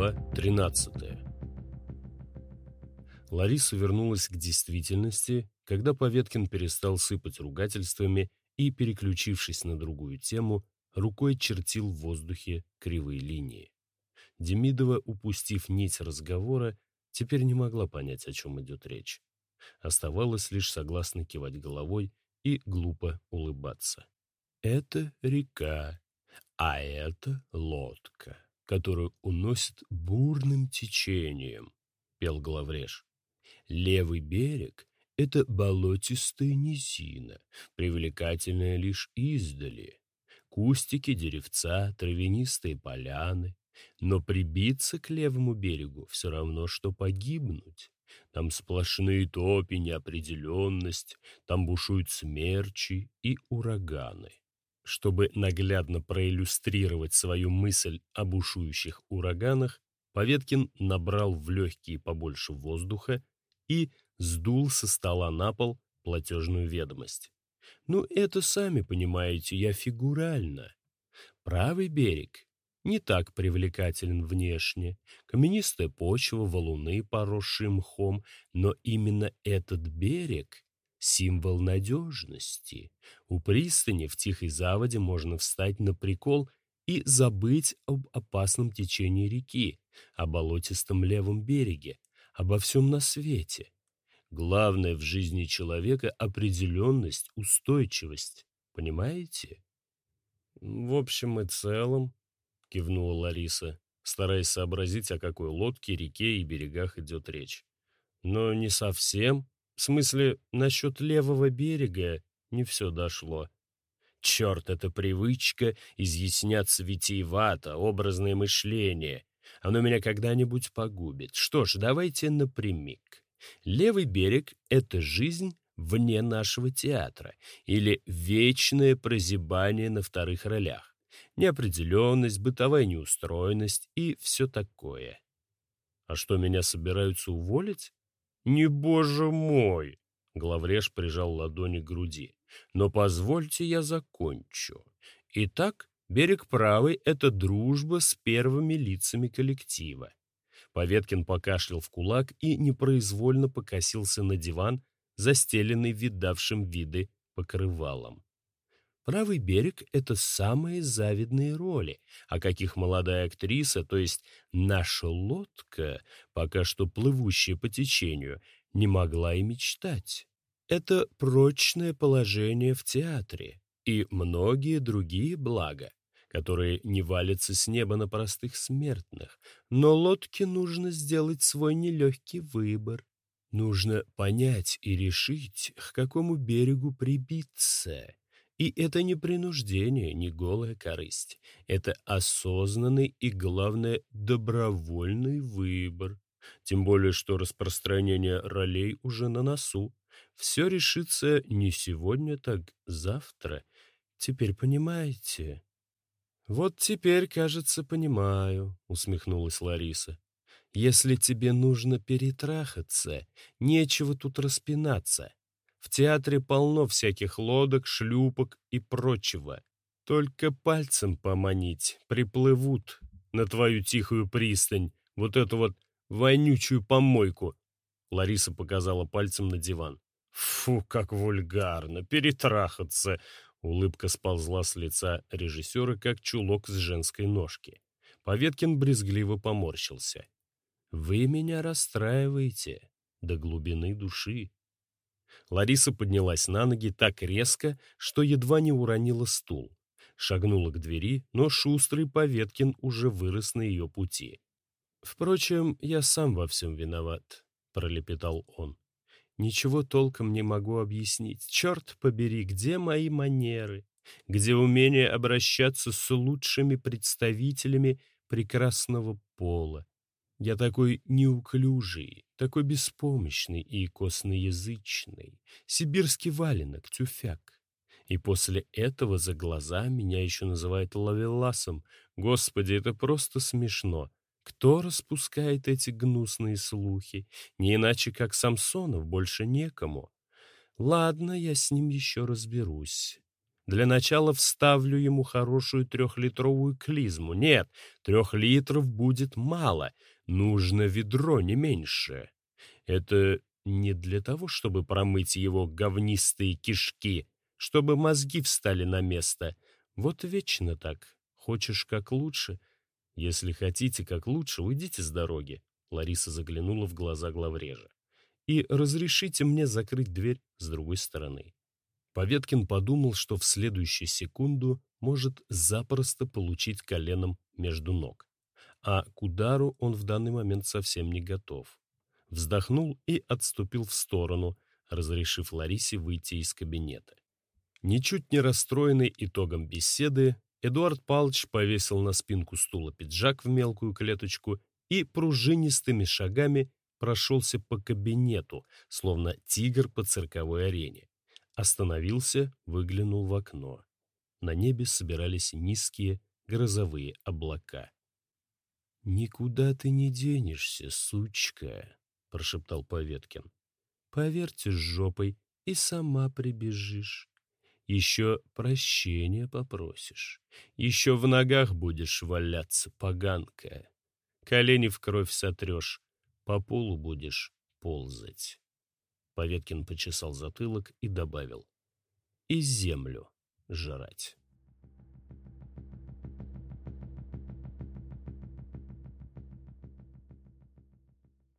Глава 13 Лариса вернулась к действительности, когда Поветкин перестал сыпать ругательствами и, переключившись на другую тему, рукой чертил в воздухе кривые линии. Демидова, упустив нить разговора, теперь не могла понять, о чем идет речь. Оставалось лишь согласно кивать головой и глупо улыбаться. «Это река, а это лодка, которую уносит бурным течением», — пел главреж. «Левый берег — это болотистая низина, привлекательная лишь издали. Кустики, деревца, травянистые поляны, но прибиться к левому берегу все равно, что погибнуть. Там сплошные топи, неопределенность, там бушуют смерчи и ураганы. Чтобы наглядно проиллюстрировать свою мысль о бушующих ураганах, Поветкин набрал в легкие побольше воздуха и сдул со стола на пол платежную ведомость. Ну, это сами понимаете, я фигурально. Правый берег не так привлекателен внешне. Каменистая почва, валуны, поросшие мхом, но именно этот берег — символ надежности. У пристани в тихой заводе можно встать на прикол и забыть об опасном течении реки, о болотистом левом береге, обо всем на свете. Главное в жизни человека — определенность, устойчивость. Понимаете? В общем и целом, — кивнула Лариса, стараясь сообразить, о какой лодке, реке и берегах идет речь. «Но не совсем. В смысле, насчет левого берега не все дошло. Черт, это привычка изъясняться витиевато, образное мышление. Оно меня когда-нибудь погубит. Что ж, давайте напрямик. Левый берег — это жизнь вне нашего театра или вечное прозябание на вторых ролях неопределенность, бытовая неустроенность и все такое. А что, меня собираются уволить? Не боже мой! Главреж прижал ладони к груди. Но позвольте я закончу. Итак, берег правый — это дружба с первыми лицами коллектива. Поветкин покашлял в кулак и непроизвольно покосился на диван, застеленный видавшим виды покрывалом. Правый берег — это самые завидные роли, о каких молодая актриса, то есть наша лодка, пока что плывущая по течению, не могла и мечтать. Это прочное положение в театре и многие другие блага, которые не валятся с неба на простых смертных. Но лодке нужно сделать свой нелегкий выбор. Нужно понять и решить, к какому берегу прибиться и это не принуждение, не голая корысть. Это осознанный и, главное, добровольный выбор. Тем более, что распространение ролей уже на носу. Все решится не сегодня, так завтра. Теперь понимаете? «Вот теперь, кажется, понимаю», — усмехнулась Лариса. «Если тебе нужно перетрахаться, нечего тут распинаться. В театре полно всяких лодок, шлюпок и прочего. Только пальцем поманить, приплывут на твою тихую пристань, вот эту вот вонючую помойку. Лариса показала пальцем на диван. Фу, как вульгарно, перетрахаться. Улыбка сползла с лица режиссера, как чулок с женской ножки. Поветкин брезгливо поморщился. «Вы меня расстраиваете до глубины души. Лариса поднялась на ноги так резко, что едва не уронила стул. Шагнула к двери, но шустрый Поветкин уже вырос на ее пути. «Впрочем, я сам во всем виноват», — пролепетал он. «Ничего толком не могу объяснить. Черт побери, где мои манеры? Где умение обращаться с лучшими представителями прекрасного пола? Я такой неуклюжий, такой беспомощный и косноязычный, сибирский валенок, тюфяк. И после этого за глаза меня еще называют лавеласом. Господи, это просто смешно. Кто распускает эти гнусные слухи? Не иначе, как Самсонов, больше некому. Ладно, я с ним еще разберусь. Для начала вставлю ему хорошую трехлитровую клизму. Нет, трех литров будет мало. Нужно ведро, не меньше. Это не для того, чтобы промыть его говнистые кишки, чтобы мозги встали на место. Вот вечно так. Хочешь как лучше? Если хотите как лучше, уйдите с дороги. Лариса заглянула в глаза главрежа. И разрешите мне закрыть дверь с другой стороны. Поветкин подумал, что в следующую секунду может запросто получить коленом между ног. А к удару он в данный момент совсем не готов. Вздохнул и отступил в сторону, разрешив Ларисе выйти из кабинета. Ничуть не расстроенный итогом беседы, Эдуард Павлович повесил на спинку стула пиджак в мелкую клеточку и пружинистыми шагами прошелся по кабинету, словно тигр по цирковой арене. Остановился, выглянул в окно. На небе собирались низкие грозовые облака. «Никуда ты не денешься, сучка!» — прошептал Поветкин. «Повертишь жопой и сама прибежишь. Еще прощения попросишь. Еще в ногах будешь валяться, поганка. Колени в кровь сотрешь, по полу будешь ползать». Поветкин почесал затылок и добавил. «И землю жрать».